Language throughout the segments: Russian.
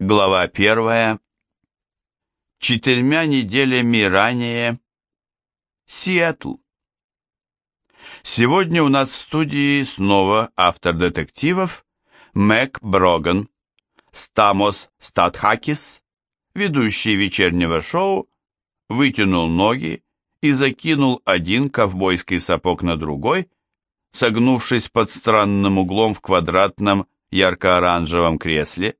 Глава первая. Четырьмя неделями ранее. Сиэтл. Сегодня у нас в студии снова автор детективов Мэг Броган, Стамос Статхакис, ведущий вечернего шоу, вытянул ноги и закинул один ковбойский сапог на другой, согнувшись под странным углом в квадратном ярко-оранжевом кресле.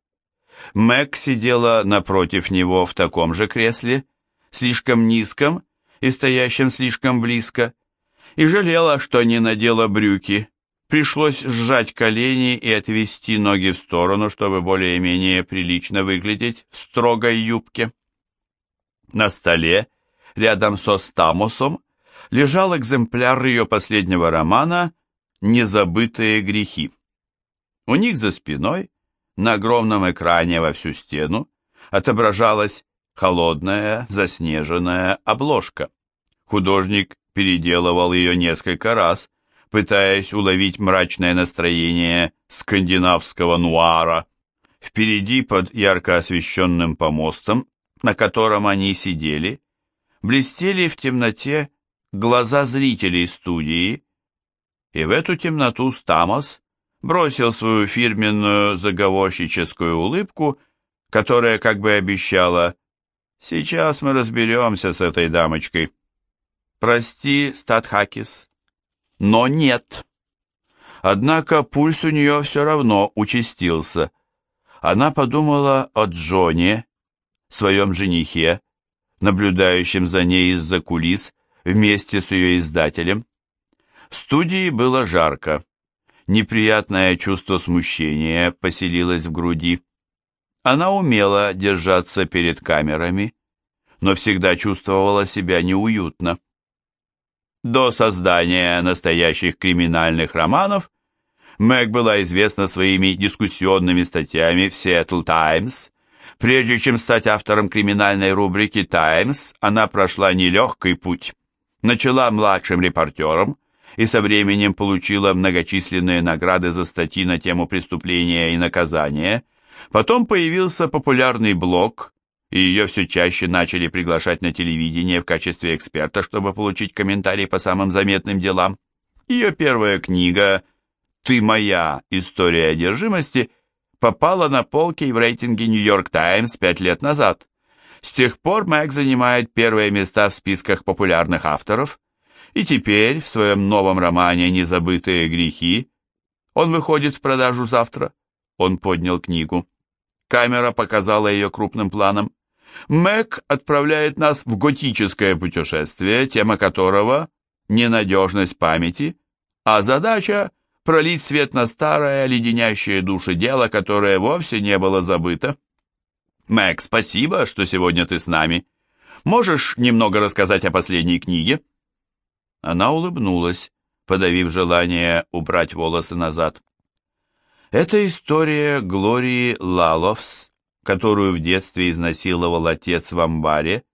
Мэг сидела напротив него в таком же кресле, слишком низком и стоящем слишком близко, и жалела, что не надела брюки. Пришлось сжать колени и отвести ноги в сторону, чтобы более-менее прилично выглядеть в строгой юбке. На столе, рядом со Стамусом, лежал экземпляр ее последнего романа «Незабытые грехи». У них за спиной на огромном экране во всю стену отображалась холодная, заснеженная обложка. Художник переделывал ее несколько раз, пытаясь уловить мрачное настроение скандинавского нуара. Впереди под ярко освещенным помостом, на котором они сидели, блестели в темноте глаза зрителей студии, и в эту темноту Стамос бросил свою фирменную заговорщическую улыбку, которая как бы обещала «Сейчас мы разберемся с этой дамочкой». «Прости, Статхакис, но нет». Однако пульс у нее все равно участился. Она подумала о Джоне, своем женихе, наблюдающем за ней из-за кулис вместе с ее издателем. В студии было жарко. Неприятное чувство смущения поселилось в груди. Она умела держаться перед камерами, но всегда чувствовала себя неуютно. До создания настоящих криминальных романов Мэг была известна своими дискуссионными статьями в Seattle Times. Прежде чем стать автором криминальной рубрики Times, она прошла нелегкий путь. Начала младшим репортером, и со временем получила многочисленные награды за статьи на тему преступления и наказания. Потом появился популярный блог, и ее все чаще начали приглашать на телевидение в качестве эксперта, чтобы получить комментарии по самым заметным делам. Ее первая книга «Ты моя. История одержимости» попала на полки в рейтинге «Нью-Йорк Таймс» пять лет назад. С тех пор Мэг занимает первые места в списках популярных авторов – и теперь, в своем новом романе «Незабытые грехи», он выходит в продажу завтра. Он поднял книгу. Камера показала ее крупным планом. Мэг отправляет нас в готическое путешествие, тема которого — ненадежность памяти, а задача — пролить свет на старое, леденящее души дело, которое вовсе не было забыто. Мэг, спасибо, что сегодня ты с нами. Можешь немного рассказать о последней книге? Она улыбнулась, подавив желание убрать волосы назад. Это история Глории Лаловс, которую в детстве изнасиловал отец в амбаре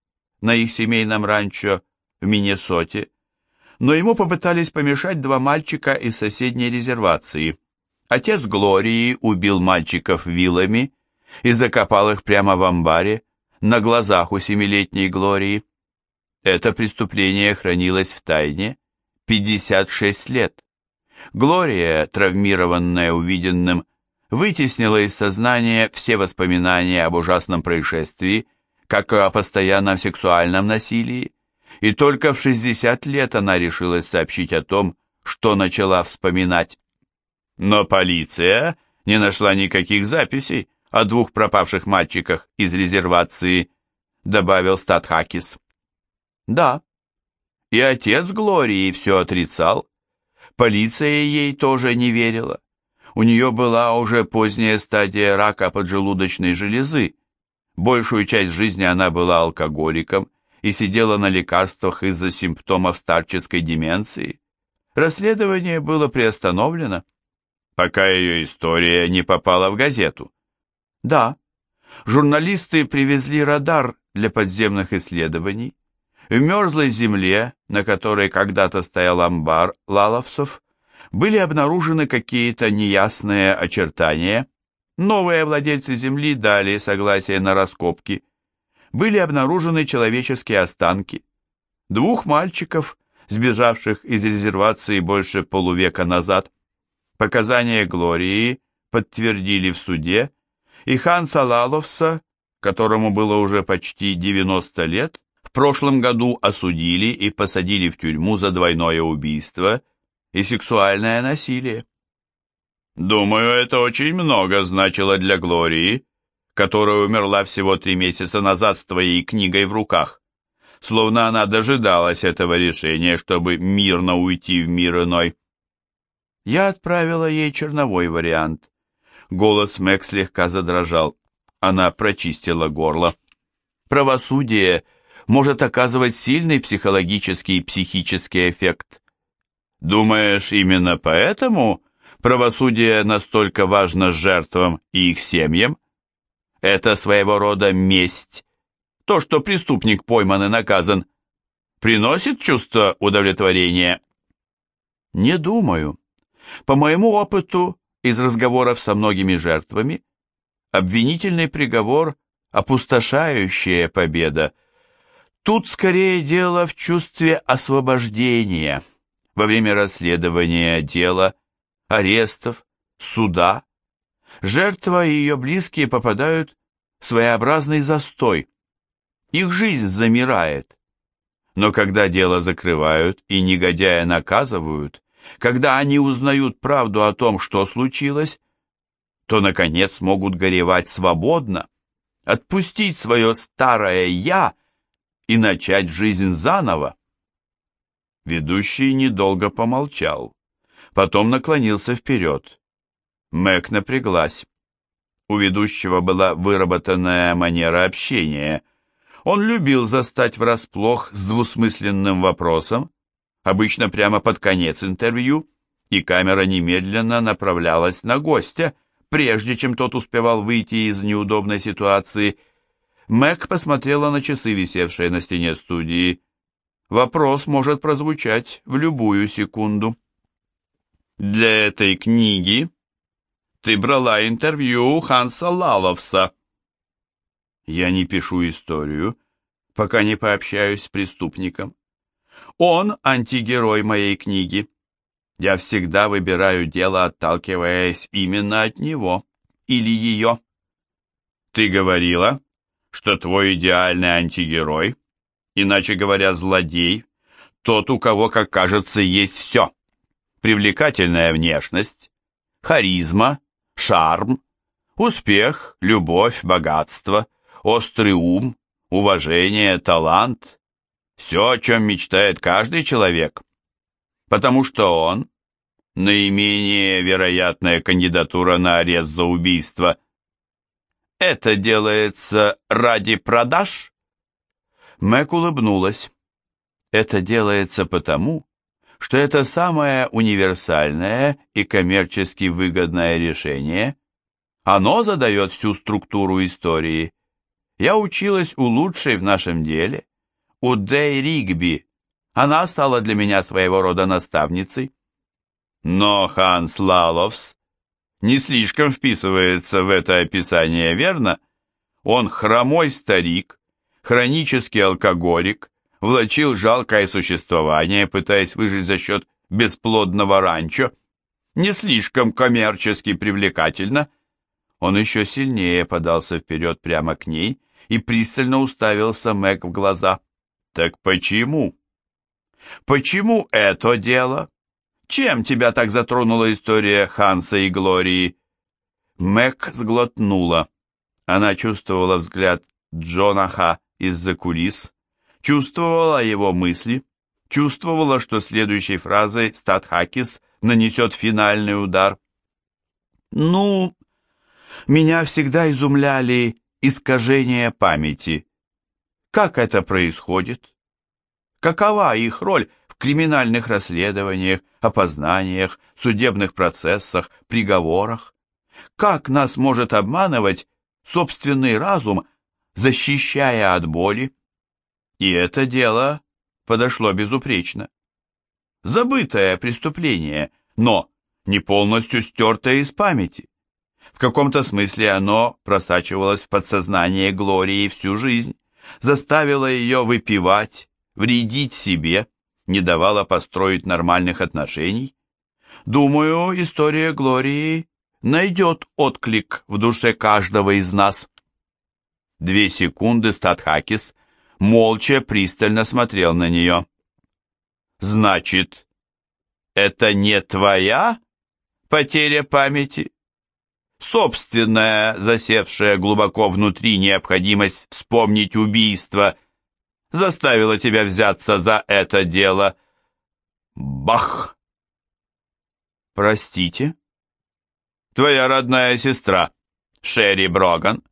на их семейном ранчо в Миннесоте, но ему попытались помешать два мальчика из соседней резервации. Отец Глории убил мальчиков вилами и закопал их прямо в амбаре на глазах у семилетней Глории. Это преступление хранилось в тайне 56 лет. Глория, травмированная увиденным, вытеснила из сознания все воспоминания об ужасном происшествии, как и о постоянном сексуальном насилии, и только в 60 лет она решилась сообщить о том, что начала вспоминать. Но полиция не нашла никаких записей о двух пропавших мальчиках из резервации, добавил Статхакис. Да. И отец Глории все отрицал. Полиция ей тоже не верила. У нее была уже поздняя стадия рака поджелудочной железы. Большую часть жизни она была алкоголиком и сидела на лекарствах из-за симптомов старческой деменции. Расследование было приостановлено, пока ее история не попала в газету. Да, журналисты привезли радар для подземных исследований, в мерзлой земле, на которой когда-то стоял амбар лаловцев, были обнаружены какие-то неясные очертания. новые владельцы земли дали согласие на раскопки. Были обнаружены человеческие останки. Двух мальчиков, сбежавших из резервации больше полувека назад. Показания Глории подтвердили в суде, и Ханса Лаловса, которому было уже почти 90 лет, прошлом году осудили и посадили в тюрьму за двойное убийство и сексуальное насилие. Думаю, это очень много значило для Глории, которая умерла всего три месяца назад с твоей книгой в руках. Словно она дожидалась этого решения, чтобы мирно уйти в мир иной. Я отправила ей черновой вариант. Голос Мэг слегка задрожал. Она прочистила горло. Правосудие может оказывать сильный психологический и психический эффект. Думаешь, именно поэтому правосудие настолько важно жертвам и их семьям? Это своего рода месть. То, что преступник пойман и наказан, приносит чувство удовлетворения? Не думаю. По моему опыту, из разговоров со многими жертвами, обвинительный приговор – опустошающая победа. Тут скорее дело в чувстве освобождения во время расследования дела, арестов, суда. Жертва и ее близкие попадают в своеобразный застой. Их жизнь замирает. Но когда дело закрывают и негодяя наказывают, когда они узнают правду о том, что случилось, то, наконец, могут горевать свободно, отпустить свое старое «я» и начать жизнь заново. Ведущий недолго помолчал, потом наклонился вперед. Мэг напряглась. У ведущего была выработанная манера общения. Он любил застать врасплох с двусмысленным вопросом, обычно прямо под конец интервью, и камера немедленно направлялась на гостя, прежде чем тот успевал выйти из неудобной ситуации. Мэг посмотрела на часы, висевшие на стене студии. Вопрос может прозвучать в любую секунду. «Для этой книги ты брала интервью у Ханса Лаловса». «Я не пишу историю, пока не пообщаюсь с преступником. Он антигерой моей книги. Я всегда выбираю дело, отталкиваясь именно от него или ее. Ты говорила, что твой идеальный антигерой, иначе говоря, злодей, тот, у кого, как кажется, есть все. Привлекательная внешность, харизма, шарм, успех, любовь, богатство, острый ум, уважение, талант, все, о чем мечтает каждый человек. Потому что он – наименее вероятная кандидатура на арест за убийство. Это делается ради продаж? Мэг улыбнулась. Это делается потому, что это самое универсальное и коммерчески выгодное решение. Оно задает всю структуру истории. Я училась у лучшей в нашем деле – у Дэй Ригби. Она стала для меня своего рода наставницей. Но Ханс Лаловс не слишком вписывается в это описание, верно? Он хромой старик, хронический алкоголик, влачил жалкое существование, пытаясь выжить за счет бесплодного ранчо. Не слишком коммерчески привлекательно. Он еще сильнее подался вперед прямо к ней и пристально уставился Мэг в глаза. Так почему? Почему это дело? Чем тебя так затронула история Ханса и Глории? Мэг сглотнула. Она чувствовала взгляд Джонаха из-за кулис, чувствовала его мысли, чувствовала, что следующей фразой Статхакис нанесет финальный удар. «Ну, меня всегда изумляли искажения памяти», как это происходит? Какова их роль криминальных расследованиях, опознаниях, судебных процессах, приговорах? Как нас может обманывать собственный разум, защищая от боли? И это дело подошло безупречно. Забытое преступление, но не полностью стертое из памяти. В каком-то смысле оно просачивалось в подсознание Глории всю жизнь, заставило ее выпивать, вредить себе, не давало построить нормальных отношений. Думаю, история Глории найдет отклик в душе каждого из нас. Две секунды Статхакис молча пристально смотрел на нее. «Значит, это не твоя потеря памяти?» собственная, засевшая глубоко внутри необходимость вспомнить убийство, заставила тебя взяться за это дело. Бах! Простите? Твоя родная сестра, Шерри Броган,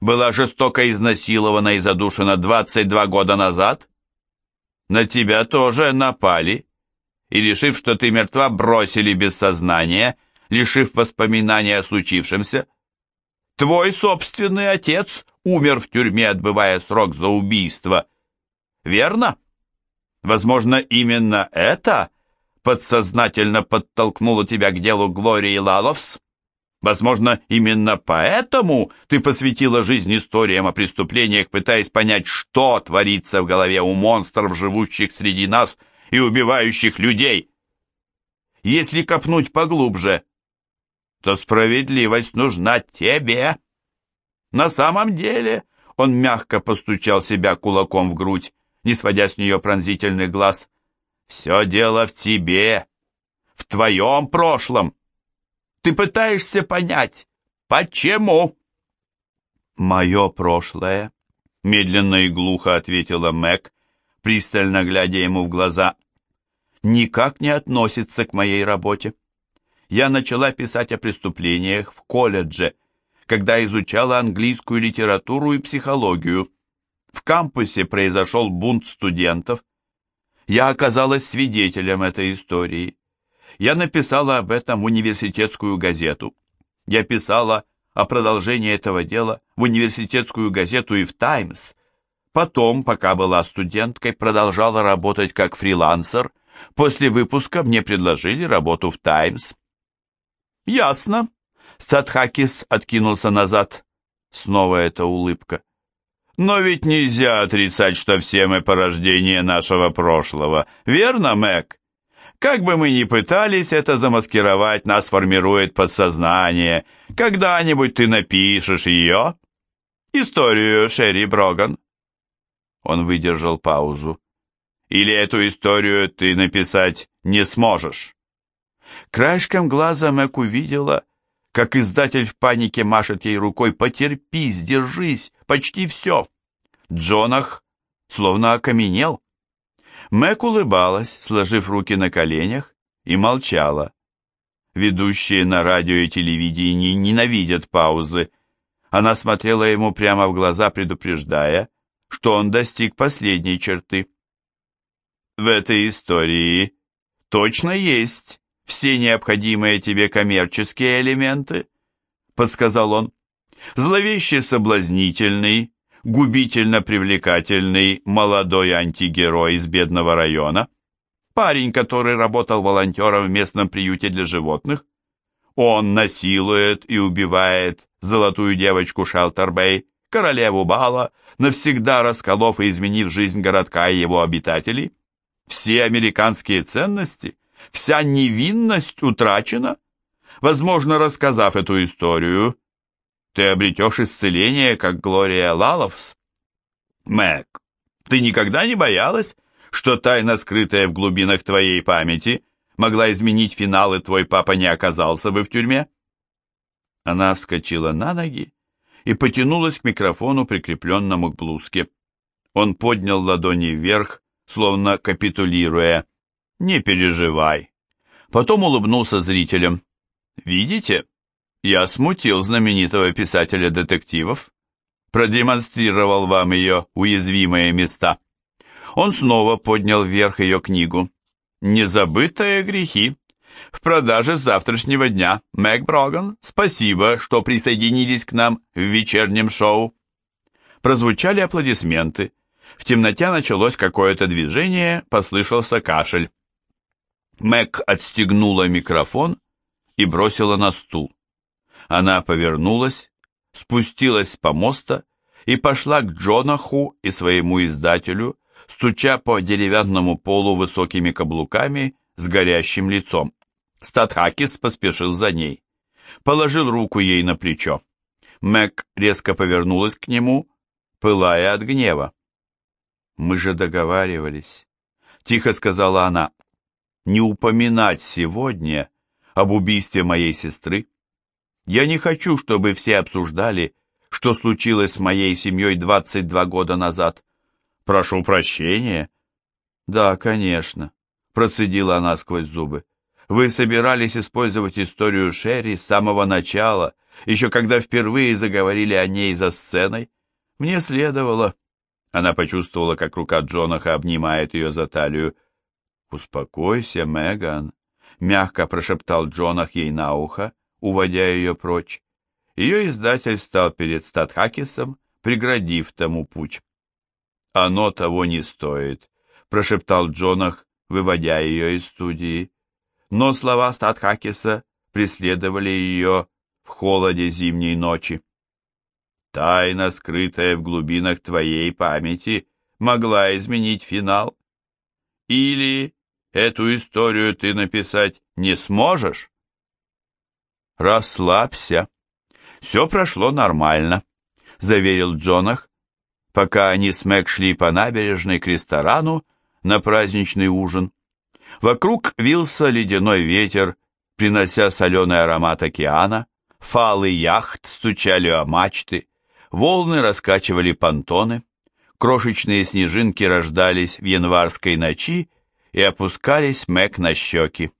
была жестоко изнасилована и задушена 22 года назад? На тебя тоже напали, и, решив, что ты мертва, бросили без сознания — лишив воспоминания о случившемся. Твой собственный отец умер в тюрьме, отбывая срок за убийство. Верно? Возможно, именно это подсознательно подтолкнуло тебя к делу Глории Лаловс? Возможно, именно поэтому ты посвятила жизнь историям о преступлениях, пытаясь понять, что творится в голове у монстров, живущих среди нас и убивающих людей. Если копнуть поглубже, то справедливость нужна тебе. На самом деле он мягко постучал себя кулаком в грудь, не сводя с нее пронзительный глаз. Все дело в тебе, в твоем прошлом. Ты пытаешься понять, почему? Мое прошлое, медленно и глухо ответила Мэг, пристально глядя ему в глаза, никак не относится к моей работе я начала писать о преступлениях в колледже, когда изучала английскую литературу и психологию. В кампусе произошел бунт студентов. Я оказалась свидетелем этой истории. Я написала об этом в университетскую газету. Я писала о продолжении этого дела в университетскую газету и в «Таймс». Потом, пока была студенткой, продолжала работать как фрилансер. После выпуска мне предложили работу в «Таймс». «Ясно». Статхакис откинулся назад. Снова эта улыбка. «Но ведь нельзя отрицать, что все мы порождение нашего прошлого. Верно, Мэг? Как бы мы ни пытались это замаскировать, нас формирует подсознание. Когда-нибудь ты напишешь ее?» «Историю Шерри Броган». Он выдержал паузу. «Или эту историю ты написать не сможешь?» Краешком глаза Мэг увидела, как издатель в панике машет ей рукой «Потерпи, сдержись, почти все». Джонах словно окаменел. Мэг улыбалась, сложив руки на коленях, и молчала. Ведущие на радио и телевидении ненавидят паузы. Она смотрела ему прямо в глаза, предупреждая, что он достиг последней черты. В этой истории точно есть все необходимые тебе коммерческие элементы, подсказал он. Зловеще соблазнительный, губительно привлекательный молодой антигерой из бедного района, парень, который работал волонтером в местном приюте для животных. Он насилует и убивает золотую девочку Шелтербей, королеву Бала, навсегда расколов и изменив жизнь городка и его обитателей. Все американские ценности вся невинность утрачена? Возможно, рассказав эту историю, ты обретешь исцеление, как Глория Лаловс. Мэг, ты никогда не боялась, что тайна, скрытая в глубинах твоей памяти, могла изменить финал, и твой папа не оказался бы в тюрьме? Она вскочила на ноги и потянулась к микрофону, прикрепленному к блузке. Он поднял ладони вверх, словно капитулируя. «Не переживай». Потом улыбнулся зрителям. «Видите, я смутил знаменитого писателя детективов, продемонстрировал вам ее уязвимые места». Он снова поднял вверх ее книгу. «Незабытые грехи». В продаже с завтрашнего дня. Мэг Броган, спасибо, что присоединились к нам в вечернем шоу. Прозвучали аплодисменты. В темноте началось какое-то движение, послышался кашель. Мэг отстегнула микрофон и бросила на стул. Она повернулась, спустилась с помоста и пошла к Джонаху и своему издателю, стуча по деревянному полу высокими каблуками с горящим лицом. Статхакис поспешил за ней. Положил руку ей на плечо. Мэг резко повернулась к нему, пылая от гнева. «Мы же договаривались», — тихо сказала она, — «не упоминать сегодня об убийстве моей сестры. Я не хочу, чтобы все обсуждали, что случилось с моей семьей 22 года назад. Прошу прощения». «Да, конечно», — процедила она сквозь зубы. «Вы собирались использовать историю Шерри с самого начала, еще когда впервые заговорили о ней за сценой. Мне следовало...» Она почувствовала, как рука Джонаха обнимает ее за талию. «Успокойся, Меган», — мягко прошептал Джонах ей на ухо, уводя ее прочь. Ее издатель стал перед Статхакисом, преградив тому путь. «Оно того не стоит», — прошептал Джонах, выводя ее из студии. Но слова Статхакиса преследовали ее в холоде зимней ночи. Тайна, скрытая в глубинах твоей памяти, могла изменить финал. Или эту историю ты написать не сможешь? Расслабься. Все прошло нормально, заверил Джонах, пока они с Мэг шли по набережной к ресторану на праздничный ужин. Вокруг вился ледяной ветер, принося соленый аромат океана, фалы яхт стучали о мачты, Волны раскачивали понтоны, крошечные снежинки рождались в январской ночи и опускались Мэг на щеки.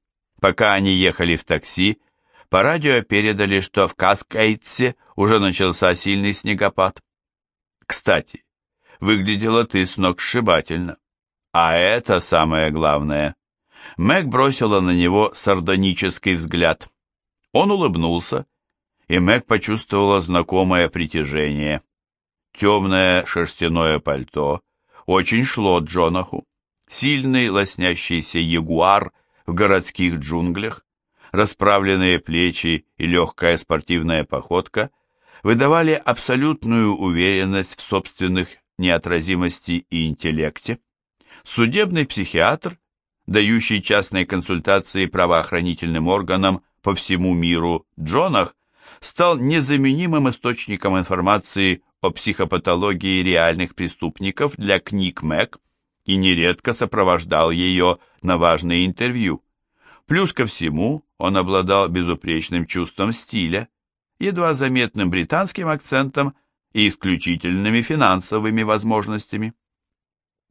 Пока они ехали в такси, по радио передали, что в Каскейтсе уже начался сильный снегопад. Кстати, выглядела ты сногсшибательно. А это самое главное. Мэг бросила на него сардонический взгляд. Он улыбнулся и Мэг почувствовала знакомое притяжение. Темное шерстяное пальто очень шло Джонаху. Сильный лоснящийся ягуар в городских джунглях, расправленные плечи и легкая спортивная походка выдавали абсолютную уверенность в собственных неотразимости и интеллекте. Судебный психиатр, дающий частные консультации правоохранительным органам по всему миру Джонах, стал незаменимым источником информации о психопатологии реальных преступников для книг Мэг и нередко сопровождал ее на важные интервью. Плюс ко всему он обладал безупречным чувством стиля, едва заметным британским акцентом и исключительными финансовыми возможностями.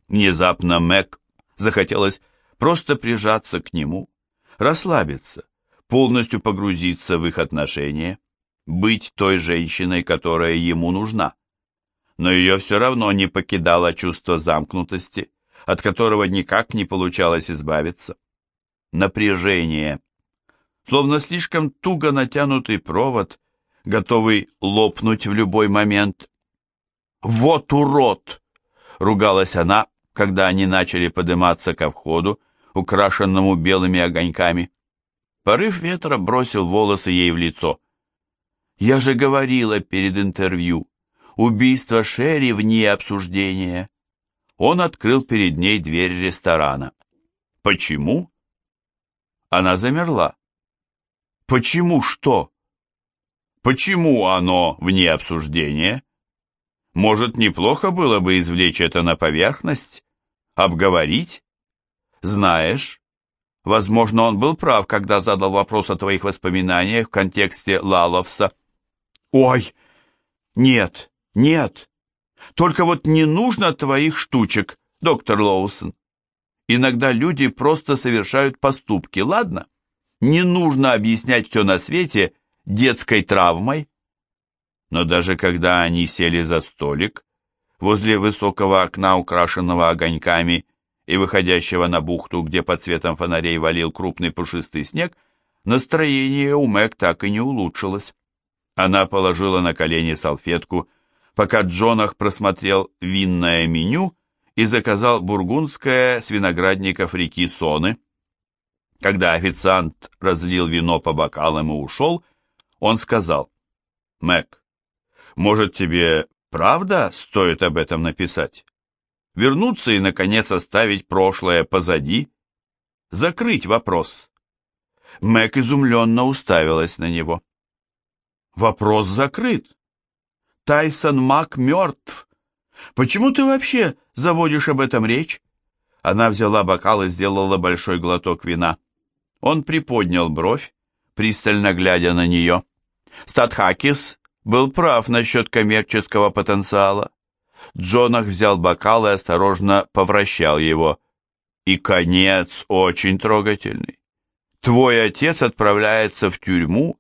Внезапно Мэг захотелось просто прижаться к нему, расслабиться, полностью погрузиться в их отношения быть той женщиной, которая ему нужна. Но ее все равно не покидало чувство замкнутости, от которого никак не получалось избавиться. Напряжение. Словно слишком туго натянутый провод, готовый лопнуть в любой момент. «Вот урод!» — ругалась она, когда они начали подниматься ко входу, украшенному белыми огоньками. Порыв ветра бросил волосы ей в лицо. Я же говорила перед интервью. Убийство Шерри вне обсуждения. Он открыл перед ней дверь ресторана. Почему? Она замерла. Почему что? Почему оно вне обсуждения? Может, неплохо было бы извлечь это на поверхность? Обговорить? Знаешь, возможно, он был прав, когда задал вопрос о твоих воспоминаниях в контексте Лаловса. Ой, нет, нет, только вот не нужно твоих штучек, доктор Лоусон. Иногда люди просто совершают поступки, ладно? Не нужно объяснять все на свете детской травмой. Но даже когда они сели за столик, возле высокого окна, украшенного огоньками и выходящего на бухту, где под светом фонарей валил крупный пушистый снег, настроение у Мэг так и не улучшилось. Она положила на колени салфетку, пока Джонах просмотрел винное меню и заказал бургундское с виноградников реки Соны. Когда официант разлил вино по бокалам и ушел, Он сказал, «Мэг, может, тебе правда стоит об этом написать? Вернуться и, наконец, оставить прошлое позади? Закрыть вопрос?» Мэг изумленно уставилась на него. «Вопрос закрыт. Тайсон Мак мертв. Почему ты вообще заводишь об этом речь?» Она взяла бокал и сделала большой глоток вина. Он приподнял бровь, пристально глядя на нее. Статхакис был прав насчет коммерческого потенциала. Джонах взял бокал и осторожно повращал его. И конец очень трогательный. Твой отец отправляется в тюрьму,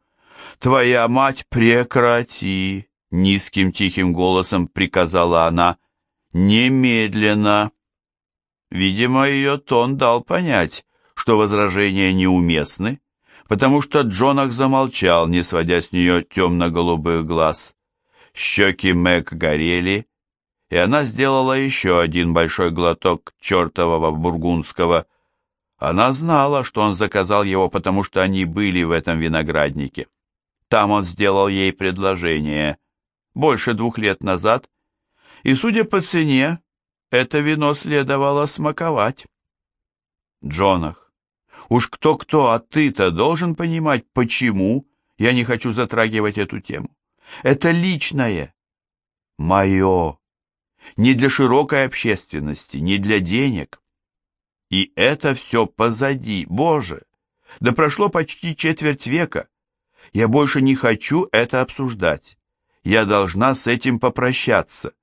твоя мать прекрати, низким тихим голосом приказала она, немедленно. Видимо, ее тон дал понять, что возражения неуместны, потому что Джонах замолчал, не сводя с нее темно-голубых глаз. Щеки Мэг горели, и она сделала еще один большой глоток чертового бургундского. Она знала, что он заказал его, потому что они были в этом винограднике. Там он сделал ей предложение больше двух лет назад, и, судя по цене, это вино следовало смаковать. Джонах, уж кто-кто, а ты-то должен понимать, почему я не хочу затрагивать эту тему. Это личное. Мое. Не для широкой общественности, не для денег. И это все позади, Боже. Да прошло почти четверть века. Я больше не хочу это обсуждать. Я должна с этим попрощаться.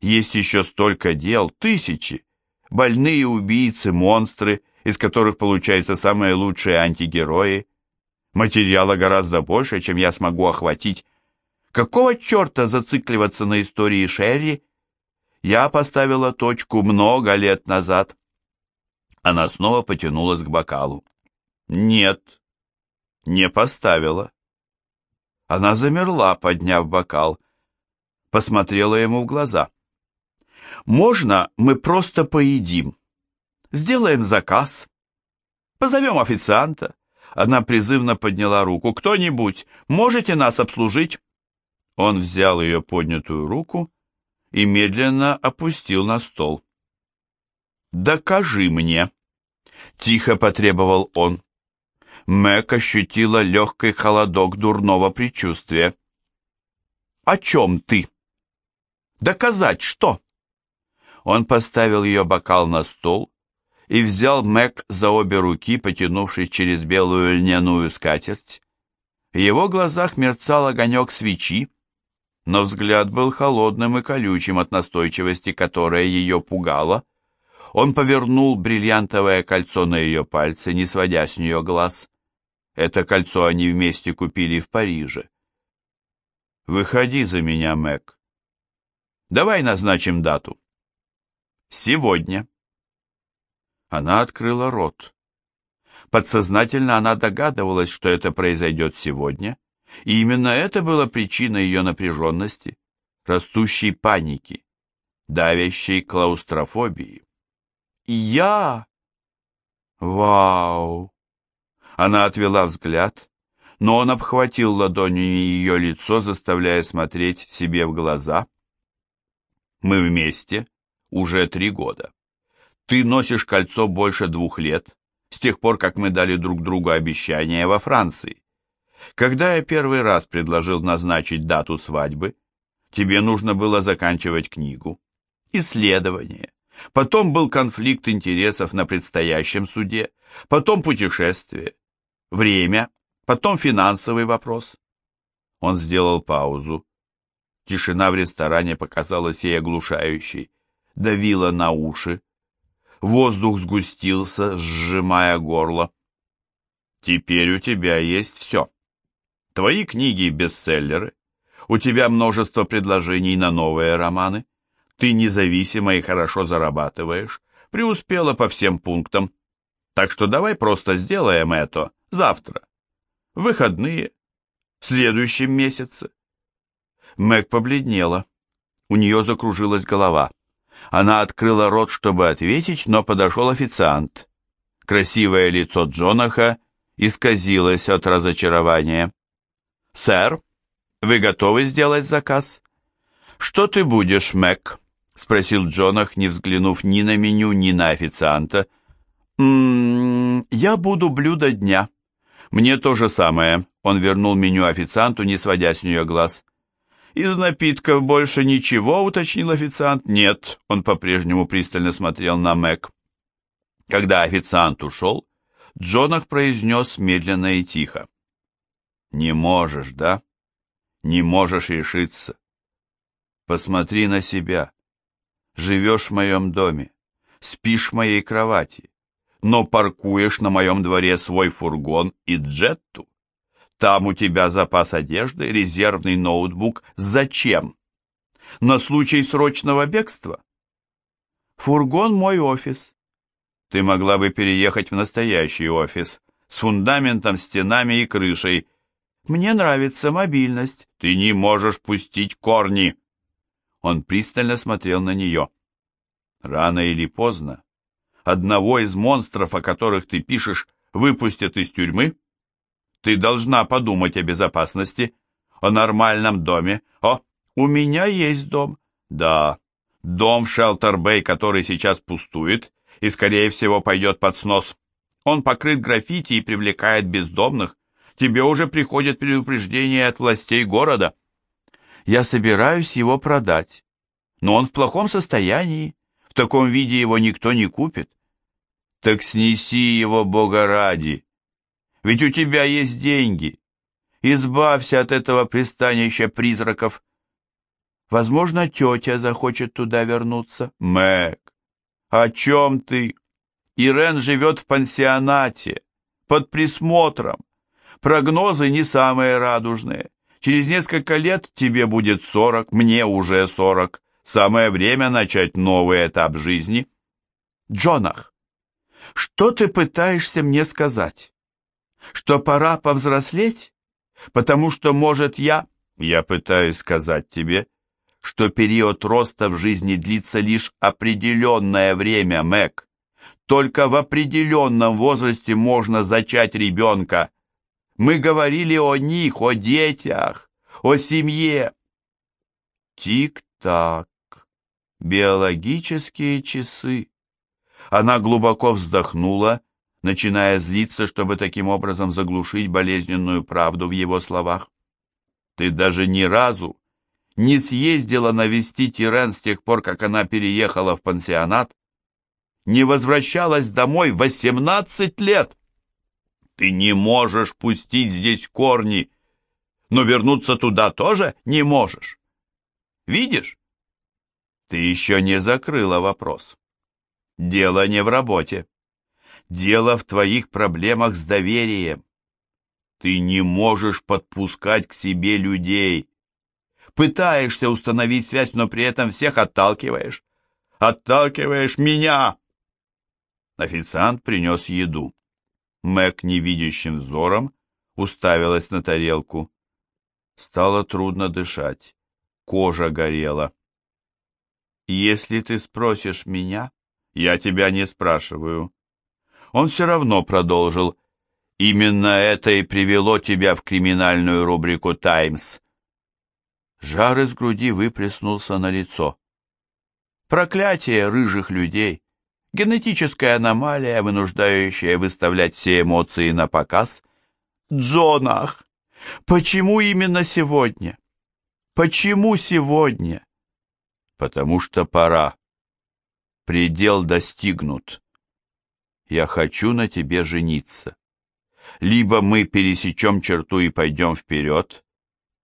Есть еще столько дел, тысячи. Больные убийцы, монстры, из которых получаются самые лучшие антигерои. Материала гораздо больше, чем я смогу охватить. Какого черта зацикливаться на истории Шерри? Я поставила точку много лет назад. Она снова потянулась к бокалу. Нет, не поставила. Она замерла, подняв бокал, посмотрела ему в глаза. Можно мы просто поедим? Сделаем заказ. Позовем официанта. Она призывно подняла руку. Кто-нибудь, можете нас обслужить? Он взял ее поднятую руку и медленно опустил на стол. «Докажи мне», — тихо потребовал он. Мэг ощутила легкий холодок дурного предчувствия. «О чем ты?» «Доказать что?» Он поставил ее бокал на стол и взял Мэг за обе руки, потянувшись через белую льняную скатерть. В его глазах мерцал огонек свечи, но взгляд был холодным и колючим от настойчивости, которая ее пугала. Он повернул бриллиантовое кольцо на ее пальце, не сводя с нее глаз. Это кольцо они вместе купили в Париже. «Выходи за меня, Мэг. Давай назначим дату». Сегодня. Она открыла рот. Подсознательно она догадывалась, что это произойдет сегодня, и именно это было причиной ее напряженности, растущей паники, давящей клаустрофобии. я... Вау! Она отвела взгляд, но он обхватил ладонью ее лицо, заставляя смотреть себе в глаза. Мы вместе уже три года. Ты носишь кольцо больше двух лет, с тех пор, как мы дали друг другу обещание во Франции. Когда я первый раз предложил назначить дату свадьбы, тебе нужно было заканчивать книгу, исследование. Потом был конфликт интересов на предстоящем суде, потом путешествие, время, потом финансовый вопрос. Он сделал паузу. Тишина в ресторане показалась ей оглушающей давила на уши. Воздух сгустился, сжимая горло. Теперь у тебя есть все. Твои книги – бестселлеры. У тебя множество предложений на новые романы. Ты независимо и хорошо зарабатываешь. Преуспела по всем пунктам. Так что давай просто сделаем это завтра. В выходные. В следующем месяце. Мэг побледнела. У нее закружилась голова. Она открыла рот, чтобы ответить, но подошел официант. Красивое лицо Джонаха исказилось от разочарования. Сэр, вы готовы сделать заказ? Что ты будешь, Мэг? Спросил Джонах, не взглянув ни на меню, ни на официанта. «М -м, я буду блюдо дня. Мне то же самое. Он вернул меню официанту, не сводя с нее глаз. «Из напитков больше ничего», — уточнил официант. «Нет», — он по-прежнему пристально смотрел на Мэг. Когда официант ушел, Джонах произнес медленно и тихо. «Не можешь, да? Не можешь решиться. Посмотри на себя. Живешь в моем доме, спишь в моей кровати, но паркуешь на моем дворе свой фургон и джетту. Там у тебя запас одежды, резервный ноутбук. Зачем? На случай срочного бегства? Фургон мой офис. Ты могла бы переехать в настоящий офис с фундаментом, стенами и крышей. Мне нравится мобильность. Ты не можешь пустить корни. Он пристально смотрел на нее. Рано или поздно одного из монстров, о которых ты пишешь, выпустят из тюрьмы? Ты должна подумать о безопасности, о нормальном доме. О, у меня есть дом. Да, дом в Шелтер-Бэй, который сейчас пустует и, скорее всего, пойдет под снос. Он покрыт граффити и привлекает бездомных. Тебе уже приходит предупреждение от властей города. Я собираюсь его продать, но он в плохом состоянии. В таком виде его никто не купит. Так снеси его, Бога ради. Ведь у тебя есть деньги. Избавься от этого пристанища призраков. Возможно, тетя захочет туда вернуться. Мэг, о чем ты? Ирен живет в пансионате, под присмотром. Прогнозы не самые радужные. Через несколько лет тебе будет сорок, мне уже сорок. Самое время начать новый этап жизни. Джонах, что ты пытаешься мне сказать? Что пора повзрослеть? Потому что, может, я... Я пытаюсь сказать тебе, что период роста в жизни длится лишь определенное время, Мэг. Только в определенном возрасте можно зачать ребенка. Мы говорили о них, о детях, о семье. Тик-так. Биологические часы. Она глубоко вздохнула, начиная злиться, чтобы таким образом заглушить болезненную правду в его словах. «Ты даже ни разу не съездила навестить Ирен с тех пор, как она переехала в пансионат? Не возвращалась домой восемнадцать лет? Ты не можешь пустить здесь корни, но вернуться туда тоже не можешь. Видишь? Ты еще не закрыла вопрос. Дело не в работе. Дело в твоих проблемах с доверием. Ты не можешь подпускать к себе людей. Пытаешься установить связь, но при этом всех отталкиваешь. Отталкиваешь меня. Официант принес еду. Мэг невидящим взором уставилась на тарелку. Стало трудно дышать. Кожа горела. «Если ты спросишь меня, я тебя не спрашиваю. Он все равно продолжил. Именно это и привело тебя в криминальную рубрику «Таймс». Жар из груди выплеснулся на лицо. Проклятие рыжих людей, генетическая аномалия, вынуждающая выставлять все эмоции на показ. Джонах, почему именно сегодня? Почему сегодня? Потому что пора. Предел достигнут. Я хочу на тебе жениться. Либо мы пересечем черту и пойдем вперед,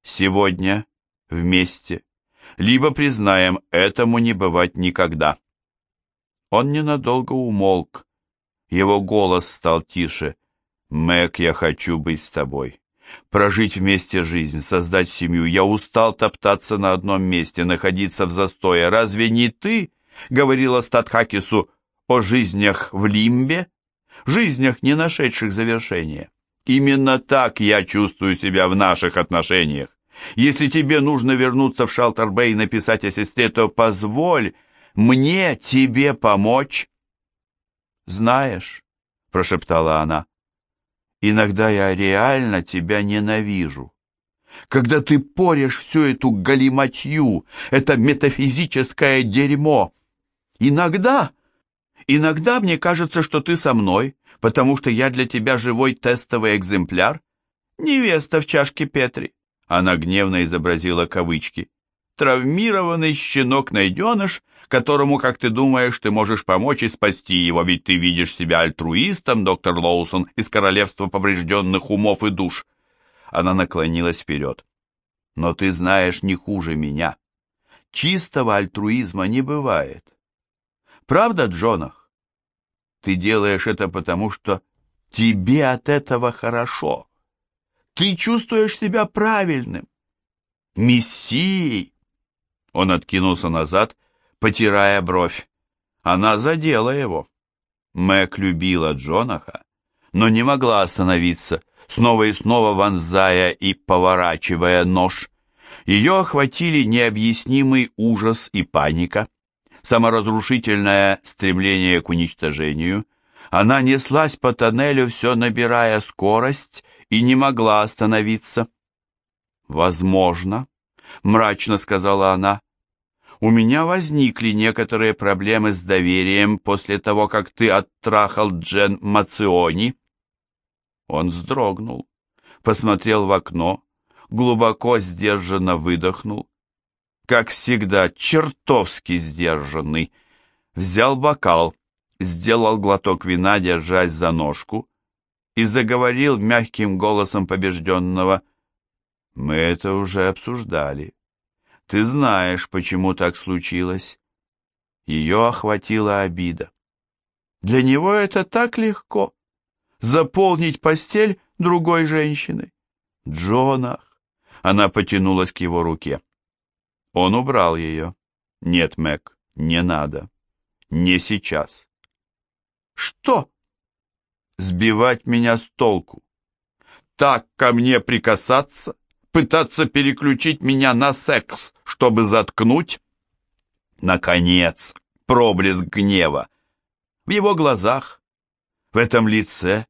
сегодня, вместе, либо признаем, этому не бывать никогда. Он ненадолго умолк. Его голос стал тише. «Мэг, я хочу быть с тобой. Прожить вместе жизнь, создать семью. Я устал топтаться на одном месте, находиться в застое. Разве не ты?» Говорила Статхакису о жизнях в Лимбе, жизнях, не нашедших завершения. Именно так я чувствую себя в наших отношениях. Если тебе нужно вернуться в Шалтербей и написать о сестре, то позволь мне тебе помочь. Знаешь, прошептала она, иногда я реально тебя ненавижу. когда ты порешь всю эту галиматью, это метафизическое дерьмо. Иногда, иногда мне кажется, что ты со мной, потому что я для тебя живой тестовый экземпляр. Невеста в чашке Петри. Она гневно изобразила кавычки. Травмированный щенок-найденыш, которому, как ты думаешь, ты можешь помочь и спасти его, ведь ты видишь себя альтруистом, доктор Лоусон, из королевства поврежденных умов и душ. Она наклонилась вперед. Но ты знаешь не хуже меня. Чистого альтруизма не бывает. Правда, Джонах? Ты делаешь это потому, что тебе от этого хорошо. Ты чувствуешь себя правильным. Мессией. Он откинулся назад, потирая бровь. Она задела его. Мэг любила Джонаха, но не могла остановиться, снова и снова вонзая и поворачивая нож. Ее охватили необъяснимый ужас и паника, саморазрушительное стремление к уничтожению. Она неслась по тоннелю, все набирая скорость, и не могла остановиться. «Возможно», — мрачно сказала она, — «у меня возникли некоторые проблемы с доверием после того, как ты оттрахал Джен Мациони». Он вздрогнул, посмотрел в окно, глубоко сдержанно выдохнул, как всегда, чертовски сдержанный, взял бокал, сделал глоток вина, держась за ножку, и заговорил мягким голосом побежденного. «Мы это уже обсуждали. Ты знаешь, почему так случилось». Ее охватила обида. Для него это так легко — заполнить постель другой женщины. Джонах. Она потянулась к его руке. Он убрал ее. «Нет, Мэг, не надо. Не сейчас». «Что?» сбивать меня с толку. Так ко мне прикасаться, пытаться переключить меня на секс, чтобы заткнуть? Наконец, проблеск гнева. В его глазах, в этом лице,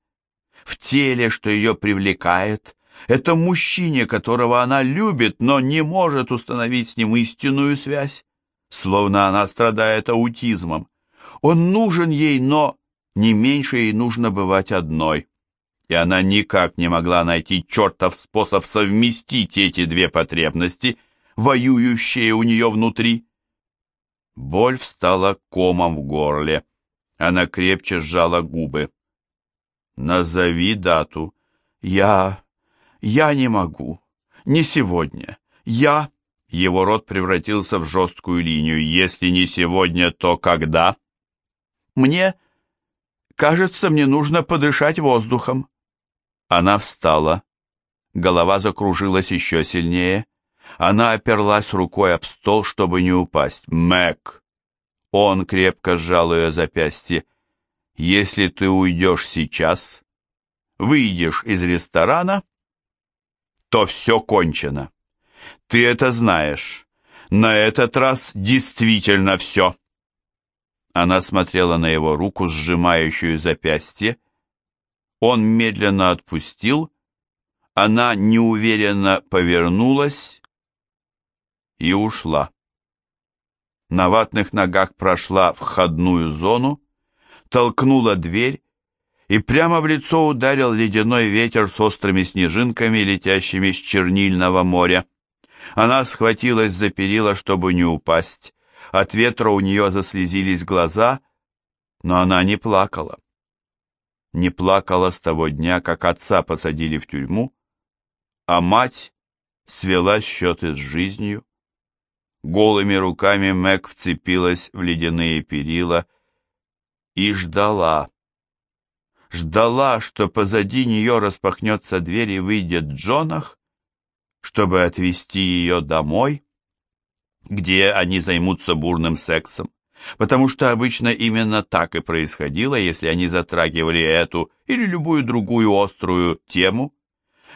в теле, что ее привлекает, это мужчине, которого она любит, но не может установить с ним истинную связь, словно она страдает аутизмом. Он нужен ей, но не меньше ей нужно бывать одной. И она никак не могла найти чертов способ совместить эти две потребности, воюющие у нее внутри. Боль встала комом в горле. Она крепче сжала губы. «Назови дату». «Я... я не могу. Не сегодня. Я...» Его рот превратился в жесткую линию. «Если не сегодня, то когда?» «Мне Кажется, мне нужно подышать воздухом. Она встала. Голова закружилась еще сильнее. Она оперлась рукой об стол, чтобы не упасть. Мэг! Он крепко сжал ее запястье. Если ты уйдешь сейчас, выйдешь из ресторана, то все кончено. Ты это знаешь. На этот раз действительно все. Она смотрела на его руку, сжимающую запястье. Он медленно отпустил. Она неуверенно повернулась и ушла. На ватных ногах прошла входную зону, толкнула дверь и прямо в лицо ударил ледяной ветер с острыми снежинками, летящими с чернильного моря. Она схватилась за перила, чтобы не упасть. От ветра у нее заслезились глаза, но она не плакала. Не плакала с того дня, как отца посадили в тюрьму, а мать свела счеты с жизнью. Голыми руками Мэг вцепилась в ледяные перила и ждала. Ждала, что позади нее распахнется дверь и выйдет Джонах, чтобы отвезти ее домой где они займутся бурным сексом, потому что обычно именно так и происходило, если они затрагивали эту или любую другую острую тему,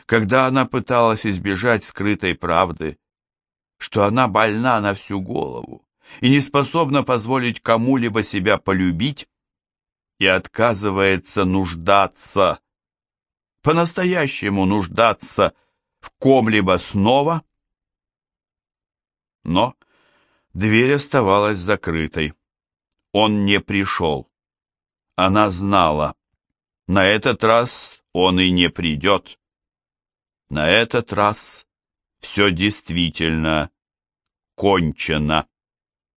когда она пыталась избежать скрытой правды, что она больна на всю голову и не способна позволить кому-либо себя полюбить, и отказывается нуждаться, по-настоящему нуждаться в ком-либо снова? Но дверь оставалась закрытой. Он не пришел. Она знала. На этот раз он и не придет. На этот раз все действительно кончено.